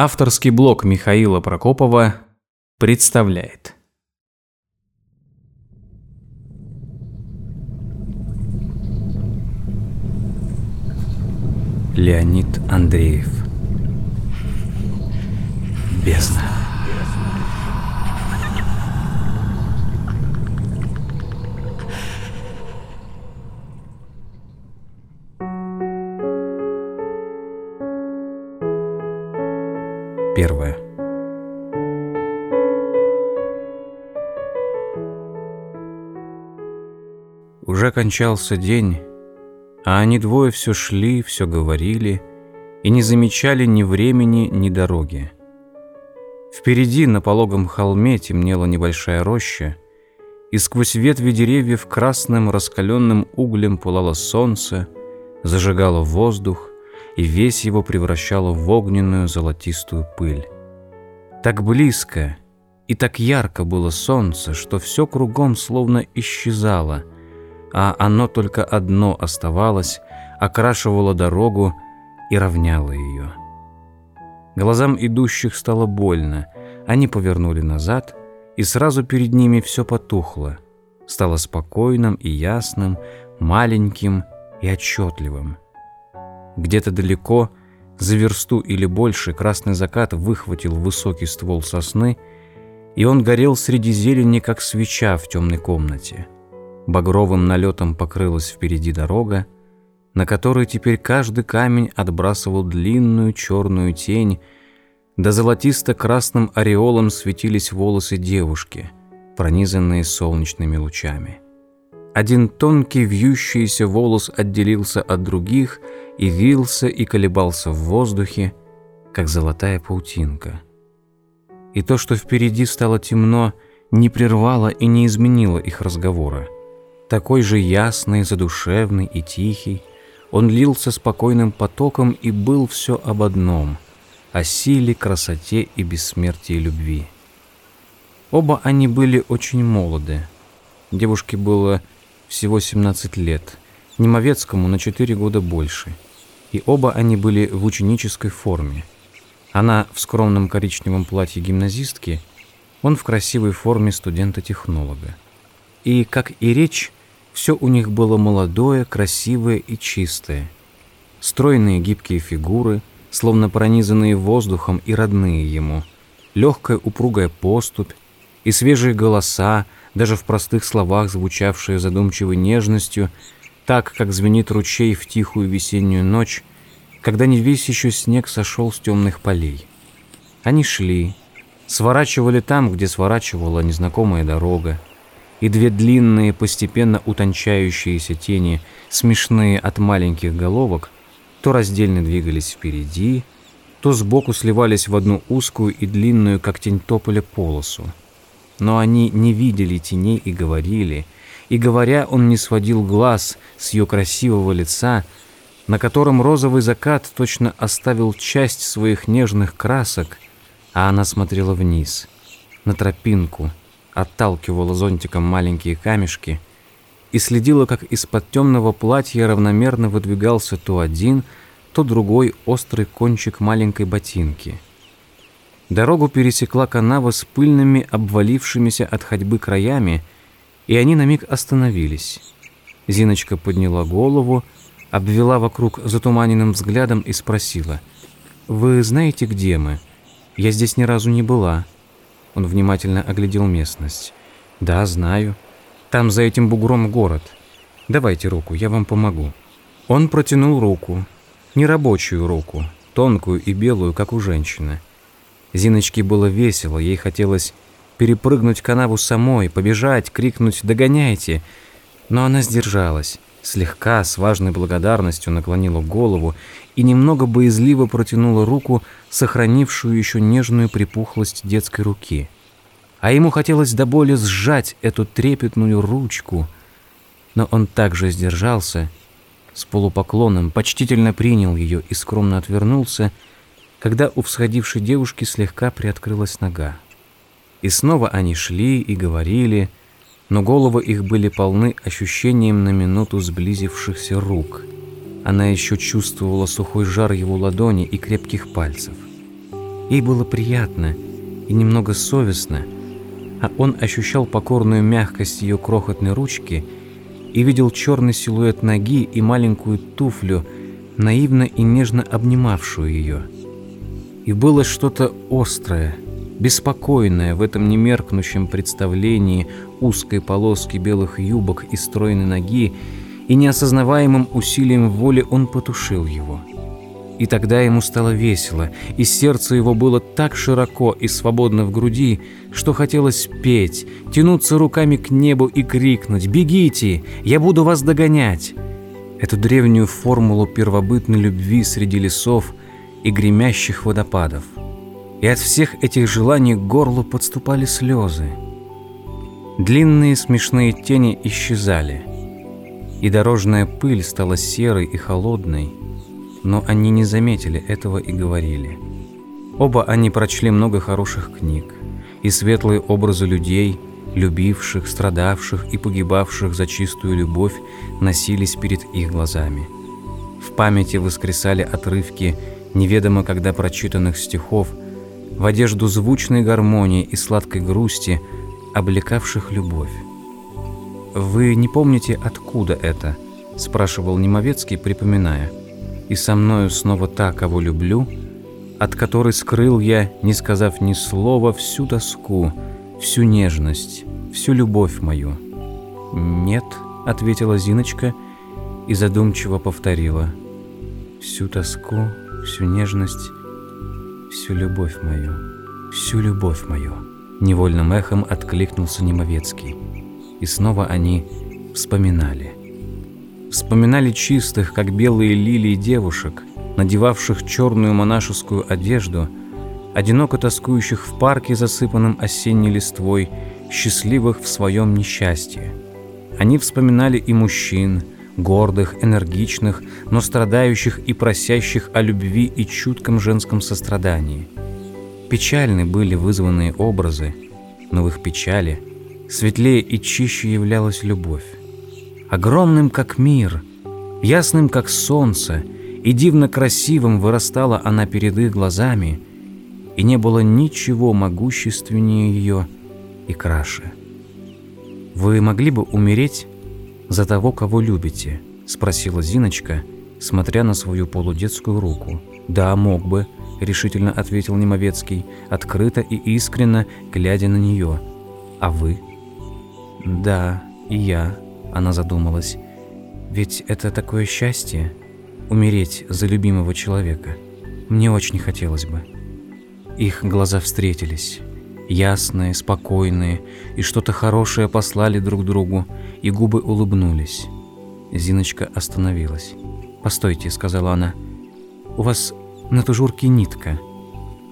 Авторский блог Михаила Прокопова представляет. Леонид Андреев. Бездна. Первое. Уже кончался день, а они двое все шли, все говорили и не замечали ни времени, ни дороги. Впереди на пологом холме темнела небольшая роща, и сквозь ветви деревьев красным раскаленным углем пылало солнце, зажигало воздух, и весь его превращало в огненную золотистую пыль. Так близко и так ярко было солнце, что все кругом словно исчезало, а оно только одно оставалось, окрашивало дорогу и равняло ее. Глазам идущих стало больно, они повернули назад, и сразу перед ними все потухло, стало спокойным и ясным, маленьким и отчетливым. Где-то далеко, за версту или больше, красный закат выхватил высокий ствол сосны, и он горел среди зелени, как свеча в темной комнате. Багровым налетом покрылась впереди дорога, на которой теперь каждый камень отбрасывал длинную черную тень, да золотисто-красным ореолом светились волосы девушки, пронизанные солнечными лучами. Один тонкий вьющийся волос отделился от других и вился и колебался в воздухе, как золотая паутинка. И то, что впереди стало темно, не прервало и не изменило их разговора. Такой же ясный, задушевный и тихий, он лился спокойным потоком и был все об одном — о силе, красоте и бессмертии любви. Оба они были очень молоды. Девушке было всего 17 лет, Немовецкому на 4 года больше. И оба они были в ученической форме. Она в скромном коричневом платье гимназистки, он в красивой форме студента-технолога. И, как и речь, все у них было молодое, красивое и чистое. Стройные гибкие фигуры, словно пронизанные воздухом и родные ему, легкая упругая поступь и свежие голоса, даже в простых словах, звучавшие задумчивой нежностью, так, как звенит ручей в тихую весеннюю ночь, когда не весь еще снег сошел с темных полей. Они шли, сворачивали там, где сворачивала незнакомая дорога, и две длинные, постепенно утончающиеся тени, смешные от маленьких головок, то раздельно двигались впереди, то сбоку сливались в одну узкую и длинную, как тень тополя, полосу но они не видели теней и говорили, и говоря, он не сводил глаз с ее красивого лица, на котором розовый закат точно оставил часть своих нежных красок, а она смотрела вниз, на тропинку, отталкивала зонтиком маленькие камешки и следила, как из-под темного платья равномерно выдвигался то один, то другой острый кончик маленькой ботинки — Дорогу пересекла канава с пыльными, обвалившимися от ходьбы краями, и они на миг остановились. Зиночка подняла голову, обвела вокруг затуманенным взглядом и спросила, «Вы знаете, где мы? Я здесь ни разу не была». Он внимательно оглядел местность. «Да, знаю. Там за этим бугром город. Давайте руку, я вам помогу». Он протянул руку, нерабочую руку, тонкую и белую, как у женщины. Зиночке было весело, ей хотелось перепрыгнуть канаву самой, побежать, крикнуть «Догоняйте!». Но она сдержалась, слегка, с важной благодарностью наклонила голову и немного боязливо протянула руку, сохранившую еще нежную припухлость детской руки. А ему хотелось до боли сжать эту трепетную ручку, но он также сдержался, с полупоклоном почтительно принял ее и скромно отвернулся, когда у всходившей девушки слегка приоткрылась нога. И снова они шли и говорили, но головы их были полны ощущением на минуту сблизившихся рук. Она еще чувствовала сухой жар его ладони и крепких пальцев. Ей было приятно и немного совестно, а он ощущал покорную мягкость ее крохотной ручки и видел черный силуэт ноги и маленькую туфлю, наивно и нежно обнимавшую ее. И было что-то острое, беспокойное в этом немеркнущем представлении узкой полоски белых юбок и стройной ноги, и неосознаваемым усилием воли он потушил его. И тогда ему стало весело, и сердце его было так широко и свободно в груди, что хотелось петь, тянуться руками к небу и крикнуть «Бегите! Я буду вас догонять!» Эту древнюю формулу первобытной любви среди лесов и гремящих водопадов. И от всех этих желаний к горлу подступали слезы. Длинные смешные тени исчезали, и дорожная пыль стала серой и холодной, но они не заметили этого и говорили. Оба они прочли много хороших книг, и светлые образы людей, любивших, страдавших и погибавших за чистую любовь, носились перед их глазами. В памяти воскресали отрывки неведомо когда прочитанных стихов в одежду звучной гармонии и сладкой грусти, облекавших любовь. «Вы не помните, откуда это?» – спрашивал Немовецкий, припоминая – и со мною снова та, кого люблю, от которой скрыл я, не сказав ни слова, всю тоску, всю нежность, всю любовь мою. «Нет», — ответила Зиночка и задумчиво повторила, «всю тоску, всю нежность, всю любовь мою, всю любовь мою». Невольным эхом откликнулся Немовецкий, и снова они вспоминали. Вспоминали чистых, как белые лилии девушек, надевавших черную монашескую одежду, одиноко тоскующих в парке, засыпанном осенней листвой, счастливых в своем несчастье. Они вспоминали и мужчин, гордых, энергичных, но страдающих и просящих о любви и чутком женском сострадании. Печальны были вызванные образы, но в их печали светлее и чище являлась любовь огромным как мир, ясным как солнце, и дивно красивым вырастала она перед их глазами, и не было ничего могущественнее ее и краше. «Вы могли бы умереть за того, кого любите?» — спросила Зиночка, смотря на свою полудетскую руку. «Да, мог бы», — решительно ответил Немовецкий, открыто и искренно, глядя на нее. «А вы?» «Да, и я», она задумалась. Ведь это такое счастье — умереть за любимого человека. Мне очень хотелось бы. Их глаза встретились. Ясные, спокойные, и что-то хорошее послали друг другу, и губы улыбнулись. Зиночка остановилась. «Постойте», — сказала она, — «у вас на тужурке нитка».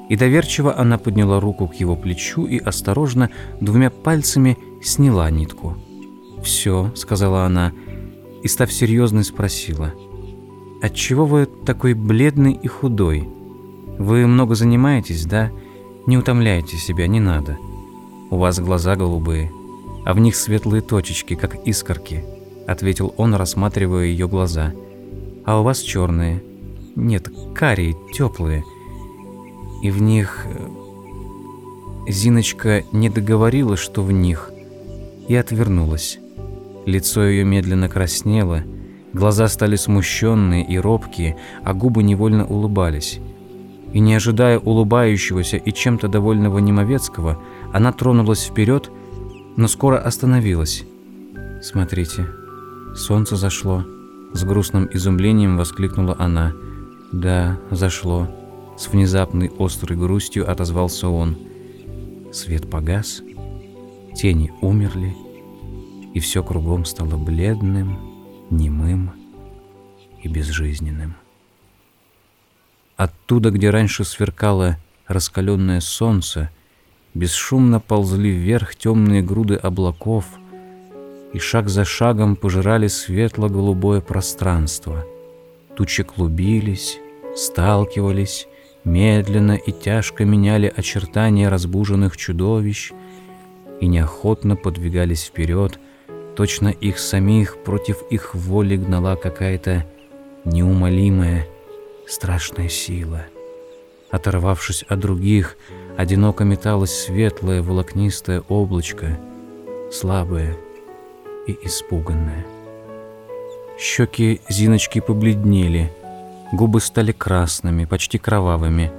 И доверчиво она подняла руку к его плечу и осторожно двумя пальцами сняла нитку. «Все», — сказала она, и, став серьезной, спросила. «Отчего вы такой бледный и худой? Вы много занимаетесь, да? Не утомляйте себя, не надо. У вас глаза голубые, а в них светлые точечки, как искорки», — ответил он, рассматривая ее глаза. «А у вас черные. Нет, карие, теплые. И в них...» э, Зиночка не договорила, что в них, и отвернулась. Лицо ее медленно краснело, глаза стали смущенные и робкие, а губы невольно улыбались. И не ожидая улыбающегося и чем-то довольного Немовецкого, она тронулась вперед, но скоро остановилась. «Смотрите, солнце зашло», — с грустным изумлением воскликнула она. «Да, зашло», — с внезапной острой грустью отозвался он. Свет погас, тени умерли, и все кругом стало бледным, немым и безжизненным. Оттуда, где раньше сверкало раскаленное солнце, бесшумно ползли вверх темные груды облаков и шаг за шагом пожирали светло-голубое пространство. Тучи клубились, сталкивались, медленно и тяжко меняли очертания разбуженных чудовищ и неохотно подвигались вперед, Точно их самих против их воли гнала какая-то неумолимая, страшная сила. Оторвавшись от других, одиноко металось светлое волокнистое облачко, слабое и испуганное. Щеки Зиночки побледнели, губы стали красными, почти кровавыми.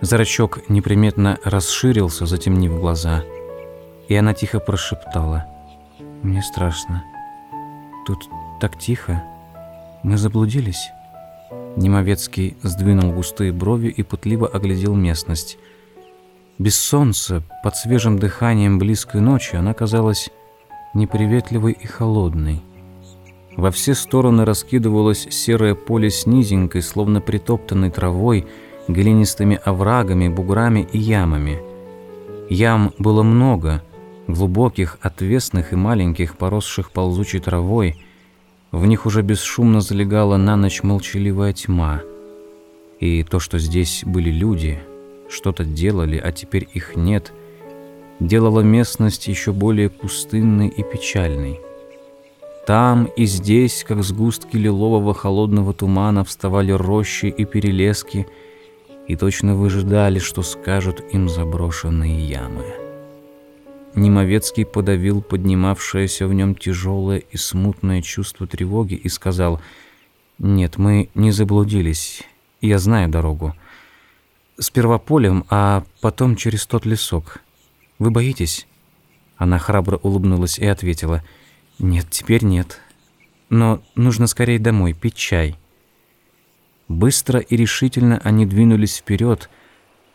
Зрачок неприметно расширился, затемнив глаза, и она тихо прошептала. «Мне страшно. Тут так тихо. Мы заблудились?» Немовецкий сдвинул густые брови и пытливо оглядел местность. Без солнца, под свежим дыханием близкой ночи, она казалась неприветливой и холодной. Во все стороны раскидывалось серое поле с низенькой, словно притоптанной травой, глинистыми оврагами, буграми и ямами. Ям было много, глубоких, отвесных и маленьких, поросших ползучей травой, в них уже бесшумно залегала на ночь молчаливая тьма. И то, что здесь были люди, что-то делали, а теперь их нет, делало местность еще более пустынной и печальной. Там и здесь, как сгустки лилового холодного тумана, вставали рощи и перелески, и точно выжидали, что скажут им заброшенные ямы. Немовецкий подавил поднимавшееся в нем тяжелое и смутное чувство тревоги и сказал, «Нет, мы не заблудились. Я знаю дорогу. Сперва полем, а потом через тот лесок. Вы боитесь?» Она храбро улыбнулась и ответила, «Нет, теперь нет. Но нужно скорее домой, пить чай». Быстро и решительно они двинулись вперед,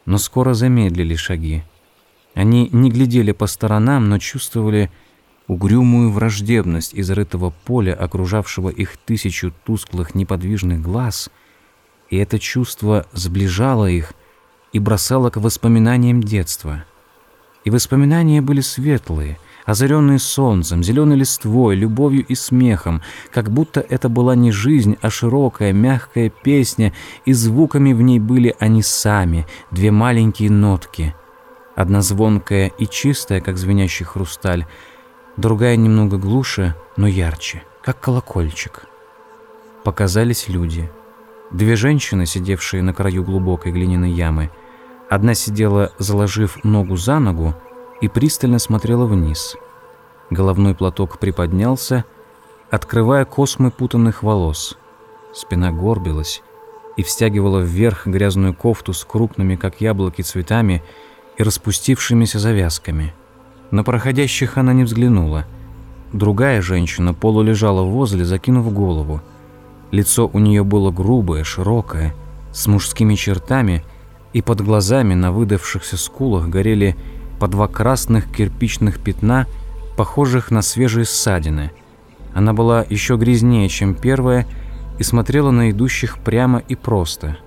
но скоро замедлили шаги. Они не глядели по сторонам, но чувствовали угрюмую враждебность изрытого поля, окружавшего их тысячу тусклых неподвижных глаз, и это чувство сближало их и бросало к воспоминаниям детства. И воспоминания были светлые, озаренные солнцем, зеленой листвой, любовью и смехом, как будто это была не жизнь, а широкая, мягкая песня, и звуками в ней были они сами, две маленькие нотки — Одна звонкая и чистая, как звенящий хрусталь, другая немного глуше, но ярче, как колокольчик. Показались люди. Две женщины, сидевшие на краю глубокой глиняной ямы. Одна сидела, заложив ногу за ногу, и пристально смотрела вниз. Головной платок приподнялся, открывая космы путанных волос. Спина горбилась и встягивала вверх грязную кофту с крупными, как яблоки, цветами, и распустившимися завязками. На проходящих она не взглянула. Другая женщина полулежала возле, закинув голову. Лицо у нее было грубое, широкое, с мужскими чертами, и под глазами на выдавшихся скулах горели по два красных кирпичных пятна, похожих на свежие ссадины. Она была еще грязнее, чем первая, и смотрела на идущих прямо и просто.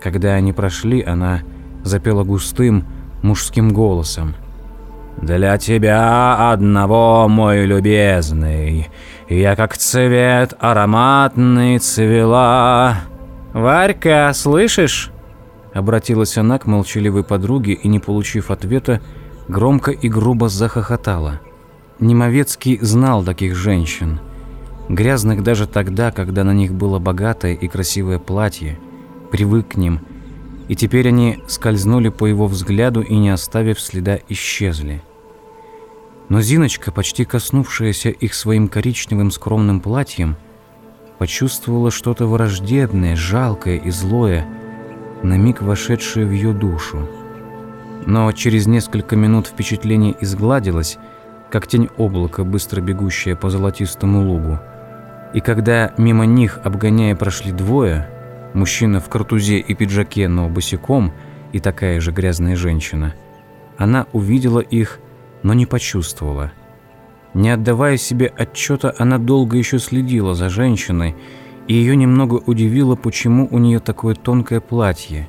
Когда они прошли, она запела густым, мужским голосом. «Для тебя одного, мой любезный, я как цвет ароматный цвела». «Варька, слышишь?» Обратилась она к молчаливой подруге и, не получив ответа, громко и грубо захохотала. Немовецкий знал таких женщин, грязных даже тогда, когда на них было богатое и красивое платье, привык к ним – и теперь они скользнули по его взгляду и, не оставив следа, исчезли. Но Зиночка, почти коснувшаяся их своим коричневым скромным платьем, почувствовала что-то враждебное, жалкое и злое, на миг вошедшее в ее душу. Но через несколько минут впечатление изгладилось, как тень облака, быстро бегущая по золотистому лугу. И когда мимо них, обгоняя, прошли двое – мужчина в картузе и пиджаке, но босиком, и такая же грязная женщина. Она увидела их, но не почувствовала. Не отдавая себе отчета, она долго еще следила за женщиной, и ее немного удивило, почему у нее такое тонкое платье,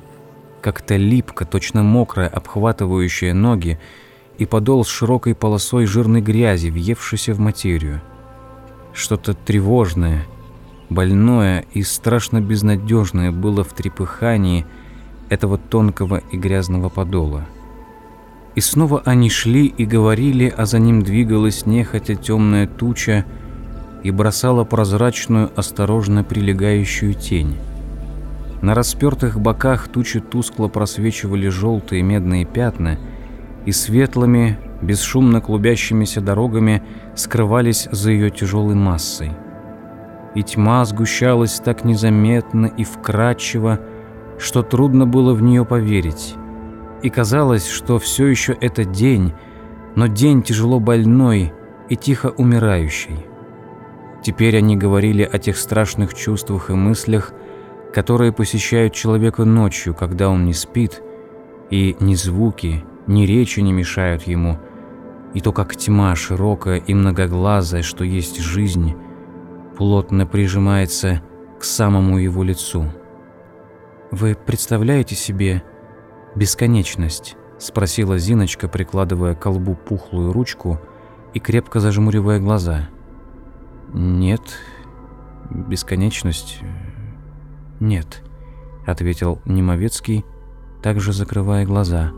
как-то липко, точно мокрое, обхватывающее ноги, и подол с широкой полосой жирной грязи, въевшейся в материю. Что-то тревожное – Больное и страшно безнадежное было в трепыхании этого тонкого и грязного подола. И снова они шли и говорили, а за ним двигалась нехотя темная туча и бросала прозрачную, осторожно прилегающую тень. На распертых боках тучи тускло просвечивали желтые медные пятна, и светлыми, бесшумно клубящимися дорогами скрывались за ее тяжелой массой. И тьма сгущалась так незаметно и вкрадчиво, что трудно было в нее поверить. И казалось, что все еще это день, но день тяжело больной и тихо умирающий. Теперь они говорили о тех страшных чувствах и мыслях, которые посещают человека ночью, когда он не спит, и ни звуки, ни речи не мешают ему, и то, как тьма широкая и многоглазая, что есть жизнь, плотно прижимается к самому его лицу. «Вы представляете себе бесконечность?» — спросила Зиночка, прикладывая к колбу пухлую ручку и крепко зажмуривая глаза. «Нет, бесконечность «Нет», — ответил Немовецкий, также закрывая глаза.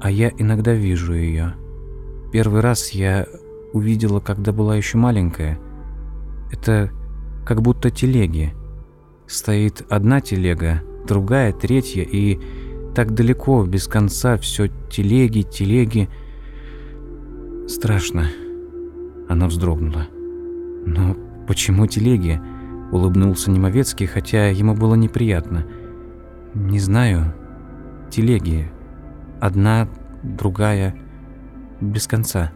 «А я иногда вижу ее. Первый раз я увидела, когда была еще маленькая. Это как будто телеги. Стоит одна телега, другая, третья, и так далеко, без конца, все телеги, телеги. Страшно». Она вздрогнула. «Но почему телеги?» Улыбнулся Немовецкий, хотя ему было неприятно. «Не знаю. Телеги. Одна, другая. Без конца».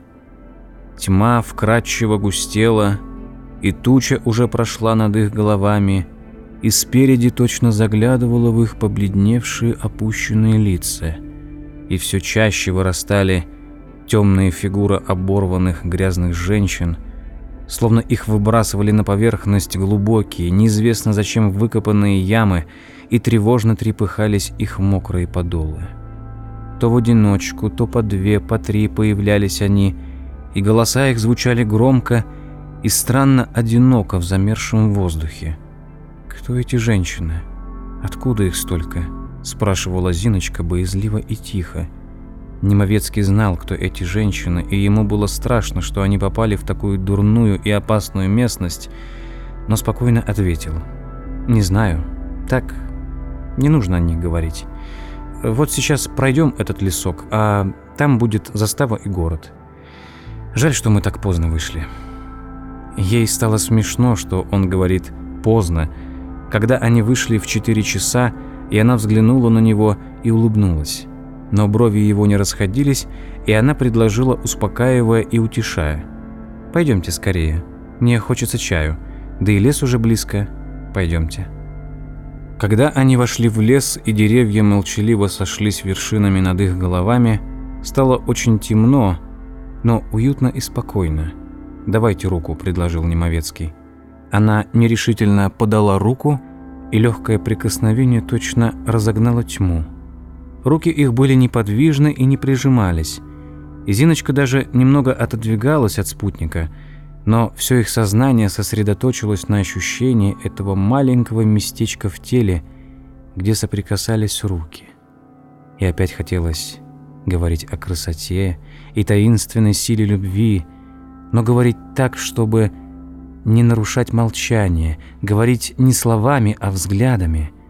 Тьма вкрадчиво густела, и туча уже прошла над их головами, и спереди точно заглядывала в их побледневшие опущенные лица, и все чаще вырастали темные фигуры оборванных грязных женщин – словно их выбрасывали на поверхность глубокие, неизвестно зачем выкопанные ямы, и тревожно трепыхались их мокрые подолы. То в одиночку, то по две, по три появлялись они, и голоса их звучали громко и странно одиноко в замерзшем воздухе. «Кто эти женщины? Откуда их столько?» – спрашивала Зиночка боязливо и тихо. Немовецкий знал, кто эти женщины, и ему было страшно, что они попали в такую дурную и опасную местность, но спокойно ответил. «Не знаю. Так, не нужно о них говорить. Вот сейчас пройдем этот лесок, а там будет застава и город. Жаль, что мы так поздно вышли». Ей стало смешно, что он говорит «поздно», когда они вышли в 4 часа, и она взглянула на него и улыбнулась но брови его не расходились, и она предложила, успокаивая и утешая. «Пойдемте скорее. Мне хочется чаю. Да и лес уже близко. Пойдемте». Когда они вошли в лес, и деревья молчаливо сошлись вершинами над их головами, стало очень темно, но уютно и спокойно. «Давайте руку», — предложил Немовецкий. Она нерешительно подала руку, и легкое прикосновение точно разогнало тьму. Руки их были неподвижны и не прижимались. И Зиночка даже немного отодвигалась от спутника, но все их сознание сосредоточилось на ощущении этого маленького местечка в теле, где соприкасались руки. И опять хотелось говорить о красоте и таинственной силе любви, но говорить так, чтобы не нарушать молчание, говорить не словами, а взглядами –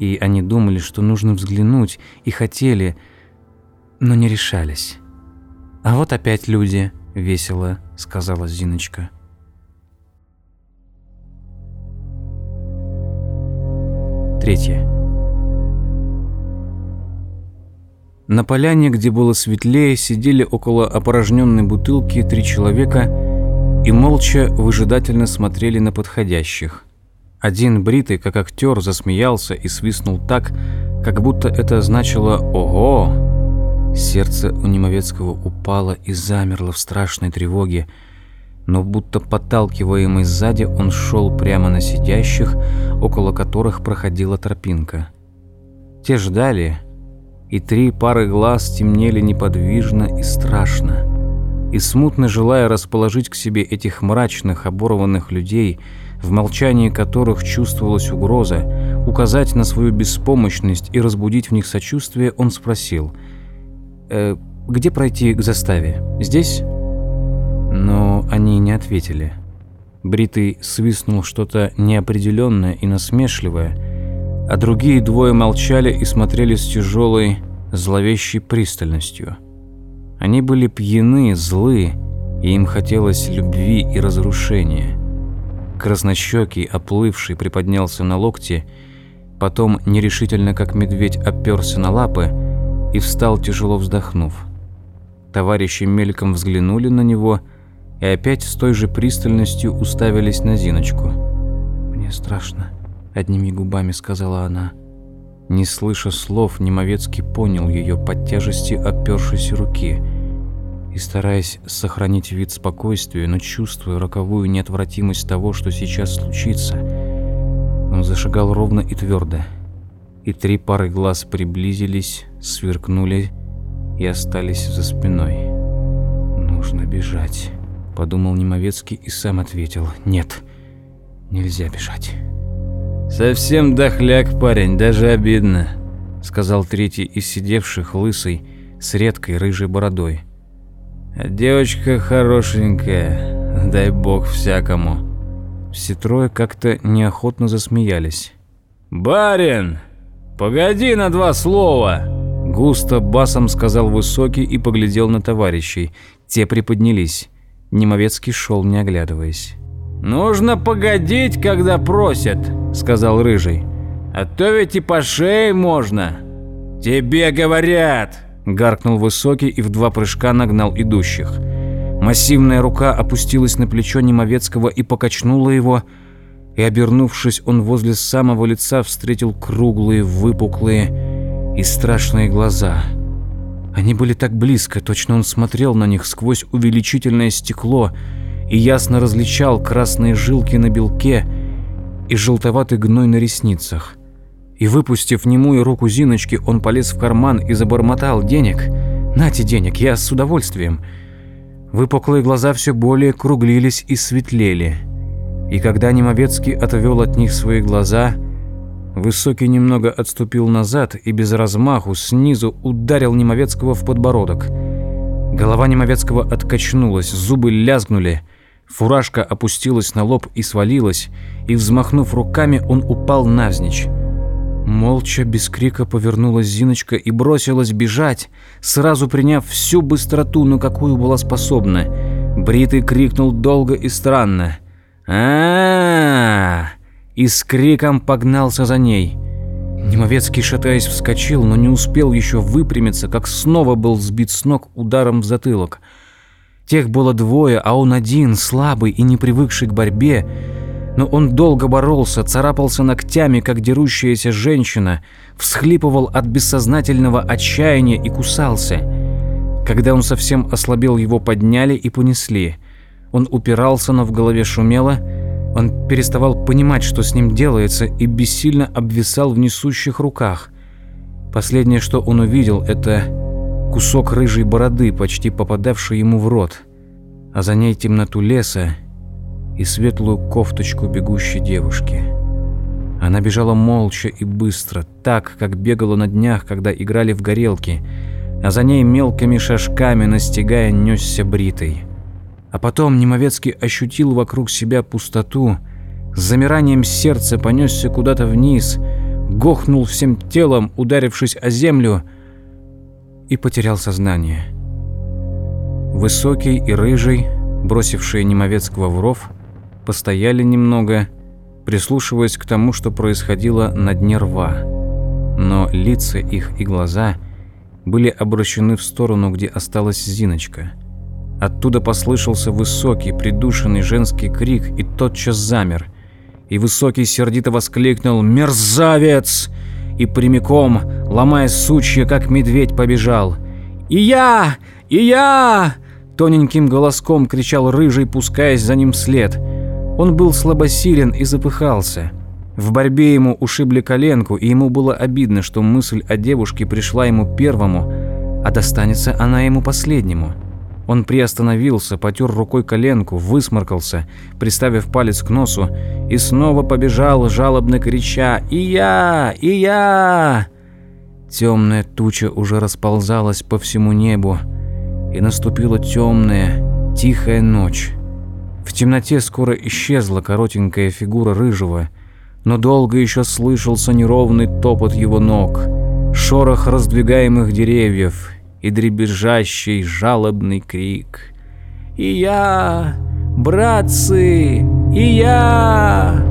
и они думали, что нужно взглянуть, и хотели, но не решались. «А вот опять люди», — весело сказала Зиночка. Третье. На поляне, где было светлее, сидели около опорожненной бутылки три человека и молча выжидательно смотрели на подходящих. Один бритый, как актер, засмеялся и свистнул так, как будто это значило «Ого!». Сердце у Немовецкого упало и замерло в страшной тревоге, но будто подталкиваемый сзади он шел прямо на сидящих, около которых проходила тропинка. Те ждали, и три пары глаз темнели неподвижно и страшно. И смутно желая расположить к себе этих мрачных, оборванных людей – в молчании которых чувствовалась угроза, указать на свою беспомощность и разбудить в них сочувствие, он спросил, «Э, «Где пройти к заставе? Здесь?» Но они не ответили. Бритый свистнул что-то неопределенное и насмешливое, а другие двое молчали и смотрели с тяжелой, зловещей пристальностью. Они были пьяны, злы, и им хотелось любви и разрушения. Краснощекий, оплывший, приподнялся на локте, потом нерешительно, как медведь, оперся на лапы и встал, тяжело вздохнув. Товарищи мельком взглянули на него и опять с той же пристальностью уставились на Зиночку. «Мне страшно», — одними губами сказала она. Не слыша слов, Немовецкий понял ее под тяжестью опершейся руки и, стараясь сохранить вид спокойствия, но чувствуя роковую неотвратимость того, что сейчас случится, он зашагал ровно и твердо, и три пары глаз приблизились, сверкнули и остались за спиной. «Нужно бежать», — подумал Немовецкий и сам ответил. «Нет, нельзя бежать». «Совсем дохляк парень, даже обидно», — сказал третий из сидевших, лысый, с редкой рыжей бородой. «А девочка хорошенькая, дай бог всякому». Все трое как-то неохотно засмеялись. «Барин, погоди на два слова!» Густо басом сказал Высокий и поглядел на товарищей. Те приподнялись. Немовецкий шел, не оглядываясь. «Нужно погодить, когда просят», — сказал Рыжий. «А то ведь и по шее можно». «Тебе говорят!» — гаркнул Высокий и в два прыжка нагнал идущих. Массивная рука опустилась на плечо Немовецкого и покачнула его, и, обернувшись, он возле самого лица встретил круглые, выпуклые и страшные глаза. Они были так близко, точно он смотрел на них сквозь увеличительное стекло, и ясно различал красные жилки на белке и желтоватый гной на ресницах. И выпустив немую руку Зиночки, он полез в карман и забормотал денег. «Нате денег, я с удовольствием». Выпуклые глаза все более круглились и светлели. И когда Немовецкий отвел от них свои глаза, Высокий немного отступил назад и без размаху снизу ударил Немовецкого в подбородок. Голова Немовецкого откачнулась, зубы лязгнули – Фуражка опустилась на лоб и свалилась, и, взмахнув руками, он упал навзничь. Молча, без крика повернулась Зиночка и бросилась бежать, сразу приняв всю быстроту, на какую была способна. Бритый крикнул долго и странно. а, И с криком погнался за ней. Немовецкий, шатаясь, вскочил, но не успел еще выпрямиться, как снова был сбит с ног ударом в затылок – Тех было двое, а он один, слабый и не привыкший к борьбе. Но он долго боролся, царапался ногтями, как дерущаяся женщина, всхлипывал от бессознательного отчаяния и кусался. Когда он совсем ослабел, его подняли и понесли. Он упирался, но в голове шумело. Он переставал понимать, что с ним делается, и бессильно обвисал в несущих руках. Последнее, что он увидел, это кусок рыжей бороды, почти попадавший ему в рот, а за ней темноту леса и светлую кофточку бегущей девушки. Она бежала молча и быстро, так, как бегала на днях, когда играли в горелки, а за ней мелкими шажками, настигая, несся бритой. А потом Немовецкий ощутил вокруг себя пустоту, с замиранием сердца понесся куда-то вниз, гохнул всем телом, ударившись о землю — и потерял сознание. Высокий и рыжий, бросившие Немовецкого в ров, постояли немного, прислушиваясь к тому, что происходило на дне рва. Но лица их и глаза были обращены в сторону, где осталась Зиночка. Оттуда послышался высокий, придушенный женский крик и тотчас замер. И высокий сердито воскликнул «Мерзавец!» и прямиком, ломая сучья, как медведь, побежал. «И я! И я!» Тоненьким голоском кричал рыжий, пускаясь за ним вслед. Он был слабосилен и запыхался. В борьбе ему ушибли коленку, и ему было обидно, что мысль о девушке пришла ему первому, а достанется она ему последнему. Он приостановился, потер рукой коленку, высморкался, приставив палец к носу, и снова побежал, жалобно крича «И я! И я!». Темная туча уже расползалась по всему небу, и наступила темная, тихая ночь. В темноте скоро исчезла коротенькая фигура рыжего, но долго еще слышался неровный топот его ног, шорох раздвигаемых деревьев и дребезжащий жалобный крик. «И я, братцы, и я!»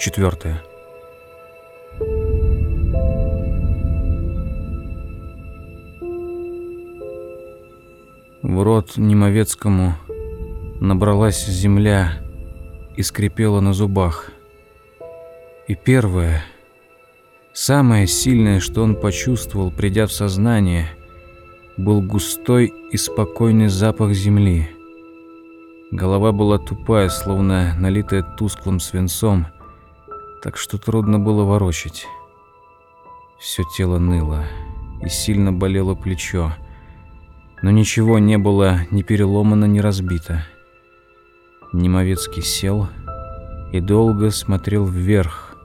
Четвертое. В рот Немовецкому набралась земля и скрипела на зубах. И первое, самое сильное, что он почувствовал, придя в сознание, был густой и спокойный запах земли. Голова была тупая, словно налитая тусклым свинцом, так что трудно было ворочать. Все тело ныло и сильно болело плечо, но ничего не было ни переломано, ни разбито. Немовецкий сел и долго смотрел вверх,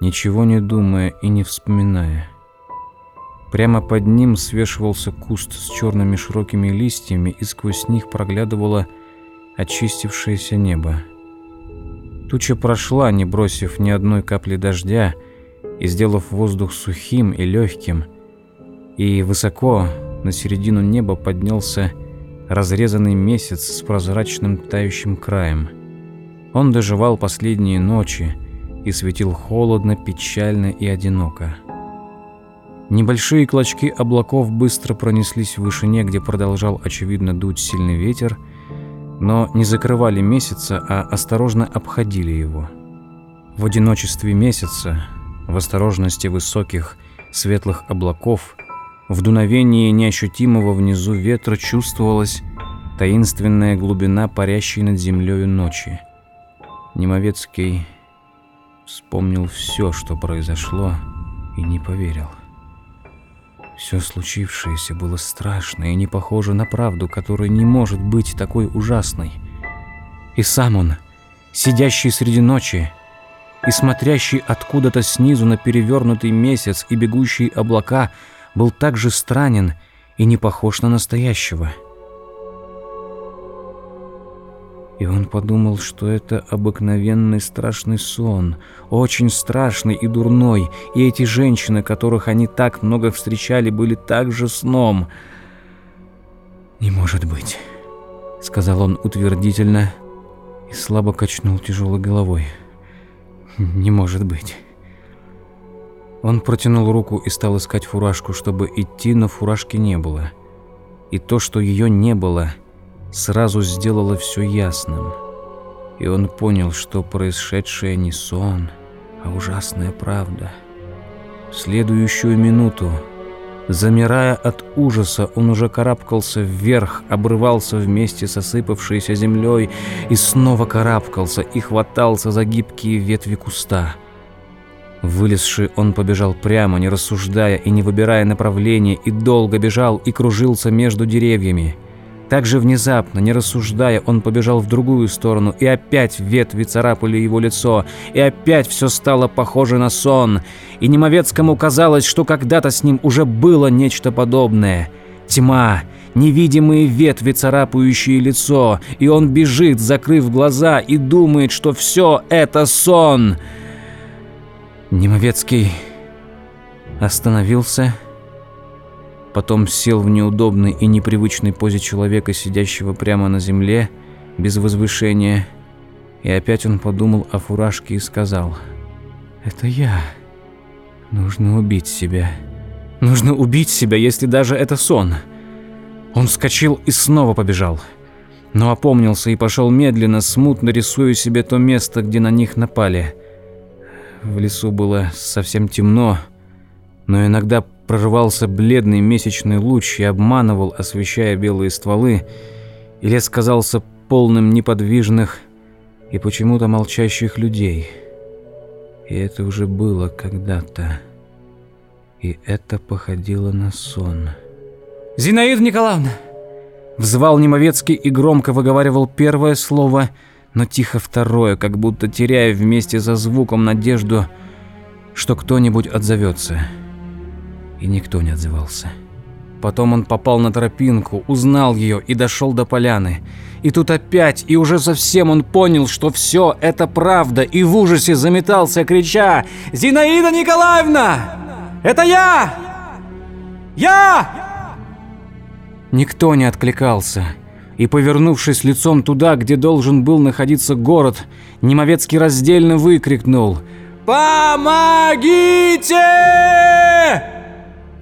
ничего не думая и не вспоминая. Прямо под ним свешивался куст с черными широкими листьями, и сквозь них проглядывало очистившееся небо. Туча прошла, не бросив ни одной капли дождя и сделав воздух сухим и легким, и высоко на середину неба поднялся разрезанный месяц с прозрачным тающим краем. Он доживал последние ночи и светил холодно, печально и одиноко. Небольшие клочки облаков быстро пронеслись в вышине, где продолжал очевидно дуть сильный ветер, но не закрывали месяца, а осторожно обходили его. В одиночестве месяца, в осторожности высоких светлых облаков, в дуновении неощутимого внизу ветра чувствовалась таинственная глубина парящей над землею ночи. Немовецкий вспомнил все, что произошло, и не поверил. Все случившееся было страшно и не похоже на правду, которая не может быть такой ужасной. И сам он, сидящий среди ночи и смотрящий откуда-то снизу на перевернутый месяц и бегущие облака, был так же странен и не похож на настоящего. И он подумал, что это обыкновенный страшный сон, очень страшный и дурной, и эти женщины, которых они так много встречали, были также сном. «Не может быть», — сказал он утвердительно и слабо качнул тяжелой головой. «Не может быть». Он протянул руку и стал искать фуражку, чтобы идти, но фуражки не было. И то, что ее не было — сразу сделало все ясным. И он понял, что происшедшее не сон, а ужасная правда. В следующую минуту, замирая от ужаса, он уже карабкался вверх, обрывался вместе с осыпавшейся землей и снова карабкался и хватался за гибкие ветви куста. Вылезший, он побежал прямо, не рассуждая и не выбирая направления, и долго бежал и кружился между деревьями. Так же внезапно, не рассуждая, он побежал в другую сторону, и опять ветви царапали его лицо, и опять все стало похоже на сон, и Немовецкому казалось, что когда-то с ним уже было нечто подобное. Тьма, невидимые ветви, царапающие лицо, и он бежит, закрыв глаза, и думает, что все это сон. Немовецкий остановился потом сел в неудобной и непривычной позе человека, сидящего прямо на земле, без возвышения, и опять он подумал о фуражке и сказал, «Это я. Нужно убить себя. Нужно убить себя, если даже это сон». Он вскочил и снова побежал, но опомнился и пошел медленно, смутно рисуя себе то место, где на них напали. В лесу было совсем темно, но иногда прорывался бледный месячный луч и обманывал, освещая белые стволы, и лес казался полным неподвижных и почему-то молчащих людей. И это уже было когда-то. И это походило на сон. «Зинаида Николаевна!» Взвал Немовецкий и громко выговаривал первое слово, но тихо второе, как будто теряя вместе за звуком надежду что кто-нибудь отзовется. И никто не отзывался. Потом он попал на тропинку, узнал ее и дошел до поляны. И тут опять, и уже совсем он понял, что все это правда, и в ужасе заметался, крича «Зинаида Николаевна! Это я! Я!» Никто не откликался. И, повернувшись лицом туда, где должен был находиться город, Немовецкий раздельно выкрикнул «Помогите!»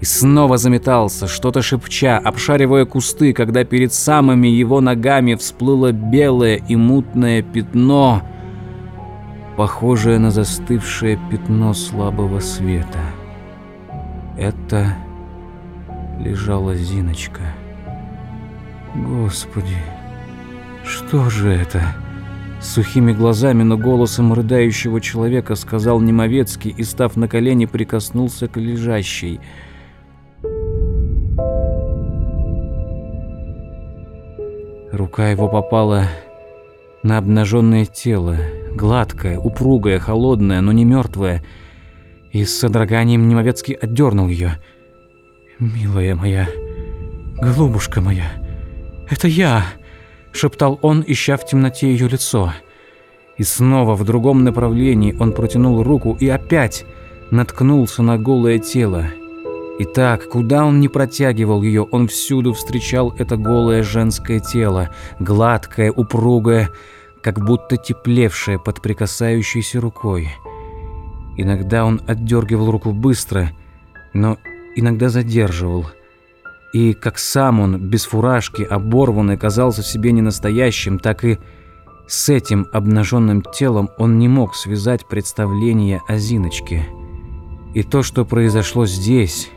И снова заметался, что-то шепча, обшаривая кусты, когда перед самыми его ногами всплыло белое и мутное пятно, похожее на застывшее пятно слабого света. Это лежала Зиночка. Господи, что же это? Сухими глазами, но голосом рыдающего человека сказал Немовецкий и, став на колени, прикоснулся к лежащей – Рука его попала на обнаженное тело, гладкое, упругое, холодное, но не мертвое, и с содроганием Немовецкий отдернул ее. «Милая моя, голубушка моя, это я!» — шептал он, ища в темноте ее лицо. И снова в другом направлении он протянул руку и опять наткнулся на голое тело. И так, куда он не протягивал ее, он всюду встречал это голое женское тело, гладкое, упругое, как будто теплевшее под прикасающейся рукой. Иногда он отдергивал руку быстро, но иногда задерживал. И как сам он, без фуражки, оборванный, казался себе не настоящим, так и с этим обнаженным телом он не мог связать представление о Зиночке. И то, что произошло здесь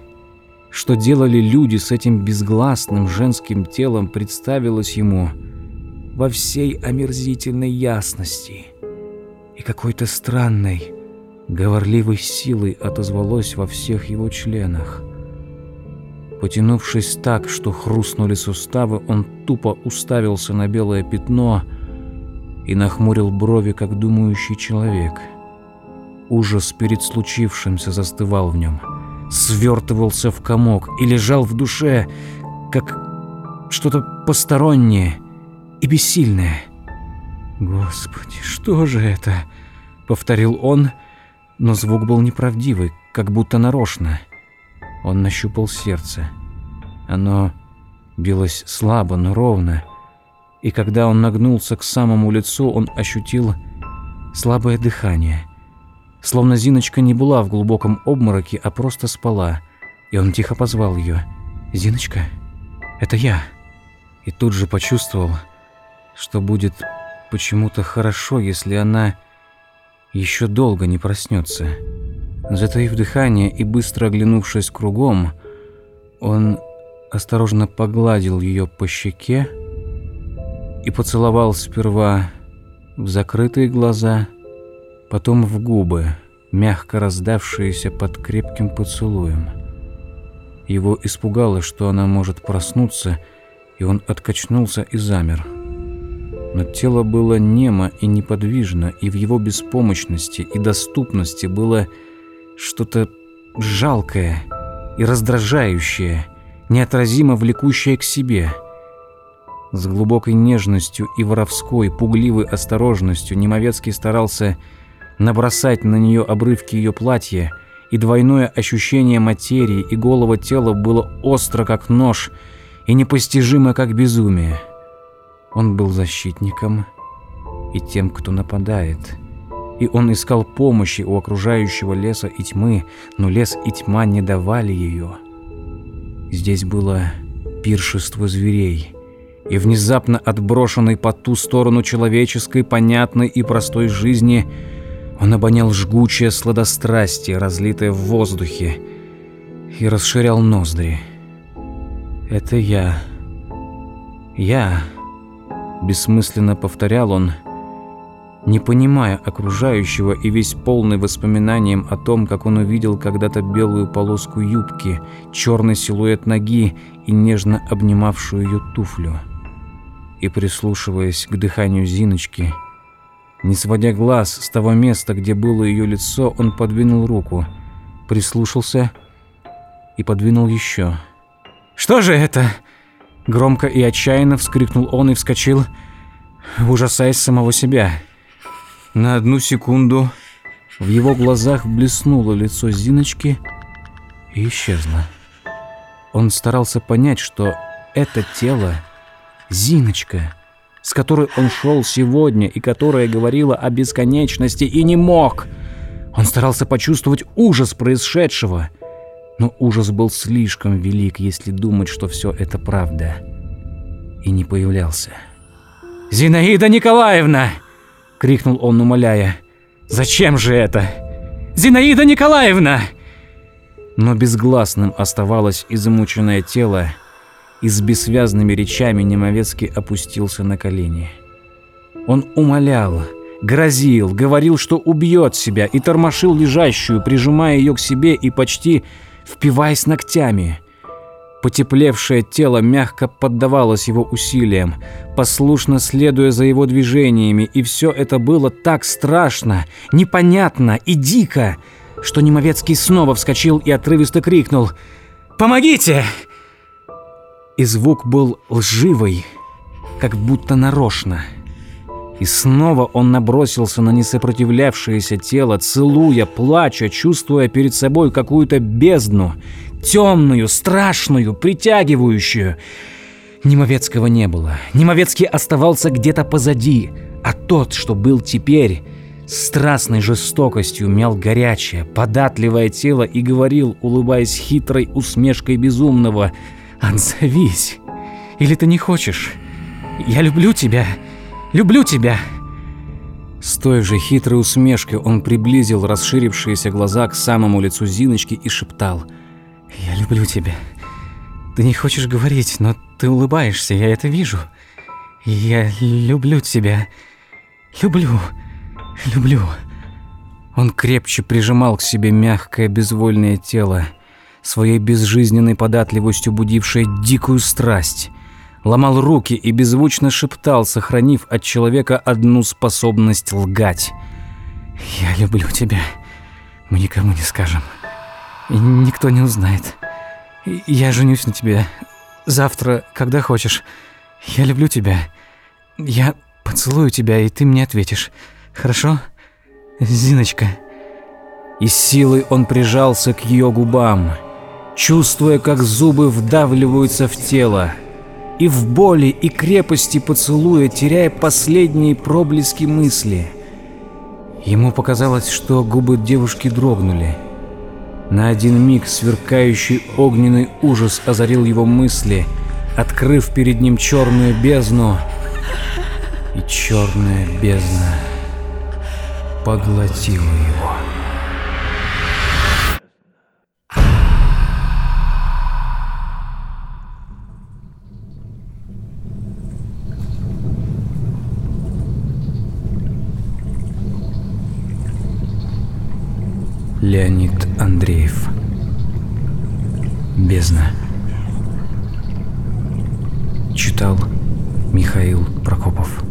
что делали люди с этим безгласным женским телом, представилось ему во всей омерзительной ясности. И какой-то странной, говорливой силой отозвалось во всех его членах. Потянувшись так, что хрустнули суставы, он тупо уставился на белое пятно и нахмурил брови, как думающий человек. Ужас перед случившимся застывал в нем – свертывался в комок и лежал в душе, как что-то постороннее и бессильное. «Господи, что же это?» — повторил он, но звук был неправдивый, как будто нарочно. Он нащупал сердце. Оно билось слабо, но ровно, и когда он нагнулся к самому лицу, он ощутил слабое дыхание — Словно Зиночка не была в глубоком обмороке, а просто спала. И он тихо позвал ее. «Зиночка, это я». И тут же почувствовал, что будет почему-то хорошо, если она еще долго не проснется. Затаив дыхание и быстро оглянувшись кругом, он осторожно погладил ее по щеке и поцеловал сперва в закрытые глаза, потом в губы, мягко раздавшиеся под крепким поцелуем. Его испугало, что она может проснуться, и он откачнулся и замер. Но тело было немо и неподвижно, и в его беспомощности и доступности было что-то жалкое и раздражающее, неотразимо влекущее к себе. С глубокой нежностью и воровской, пугливой осторожностью Немовецкий старался набросать на нее обрывки ее платья, и двойное ощущение материи и голого тела было остро, как нож, и непостижимо, как безумие. Он был защитником и тем, кто нападает. И он искал помощи у окружающего леса и тьмы, но лес и тьма не давали ее. Здесь было пиршество зверей, и внезапно отброшенный по ту сторону человеческой, понятной и простой жизни – он обонял жгучее сладострастие, разлитое в воздухе, и расширял ноздри. «Это я. Я», — бессмысленно повторял он, не понимая окружающего и весь полный воспоминанием о том, как он увидел когда-то белую полоску юбки, черный силуэт ноги и нежно обнимавшую ее туфлю. И прислушиваясь к дыханию Зиночки, Не сводя глаз с того места, где было ее лицо, он подвинул руку, прислушался и подвинул еще. «Что же это?» Громко и отчаянно вскрикнул он и вскочил, ужасаясь самого себя. На одну секунду в его глазах блеснуло лицо Зиночки и исчезло. Он старался понять, что это тело Зиночка, с которой он шел сегодня и которая говорила о бесконечности и не мог. Он старался почувствовать ужас происшедшего, но ужас был слишком велик, если думать, что все это правда. И не появлялся. «Зинаида Николаевна!» — крикнул он, умоляя. «Зачем же это? Зинаида Николаевна!» Но безгласным оставалось измученное тело, и с бессвязными речами Немовецкий опустился на колени. Он умолял, грозил, говорил, что убьет себя, и тормошил лежащую, прижимая ее к себе и почти впиваясь ногтями. Потеплевшее тело мягко поддавалось его усилиям, послушно следуя за его движениями, и все это было так страшно, непонятно и дико, что Немовецкий снова вскочил и отрывисто крикнул «Помогите!» И звук был лживый, как будто нарочно. И снова он набросился на несопротивлявшееся тело, целуя, плача, чувствуя перед собой какую-то бездну, темную, страшную, притягивающую. Немовецкого не было. Немовецкий оставался где-то позади, а тот, что был теперь, страстной жестокостью мял горячее, податливое тело и говорил, улыбаясь хитрой усмешкой безумного, «Отзовись! Или ты не хочешь? Я люблю тебя!» Люблю тебя!» С той же хитрой усмешкой он приблизил расширившиеся глаза к самому лицу Зиночки и шептал. «Я люблю тебя. Ты не хочешь говорить, но ты улыбаешься, я это вижу. Я люблю тебя. Люблю. Люблю». Он крепче прижимал к себе мягкое безвольное тело, своей безжизненной податливостью будившее дикую страсть – ломал руки и беззвучно шептал, сохранив от человека одну способность лгать. «Я люблю тебя. Мы никому не скажем. И никто не узнает. Я женюсь на тебе. Завтра, когда хочешь. Я люблю тебя. Я поцелую тебя, и ты мне ответишь. Хорошо? Зиночка». И силой он прижался к ее губам, чувствуя, как зубы вдавливаются в тело, и в боли и крепости поцелуя, теряя последние проблески мысли. Ему показалось, что губы девушки дрогнули. На один миг сверкающий огненный ужас озарил его мысли, открыв перед ним черную бездну, и черная бездна поглотила его. Леонид Андреев. Бездна. Читал Михаил Прокопов.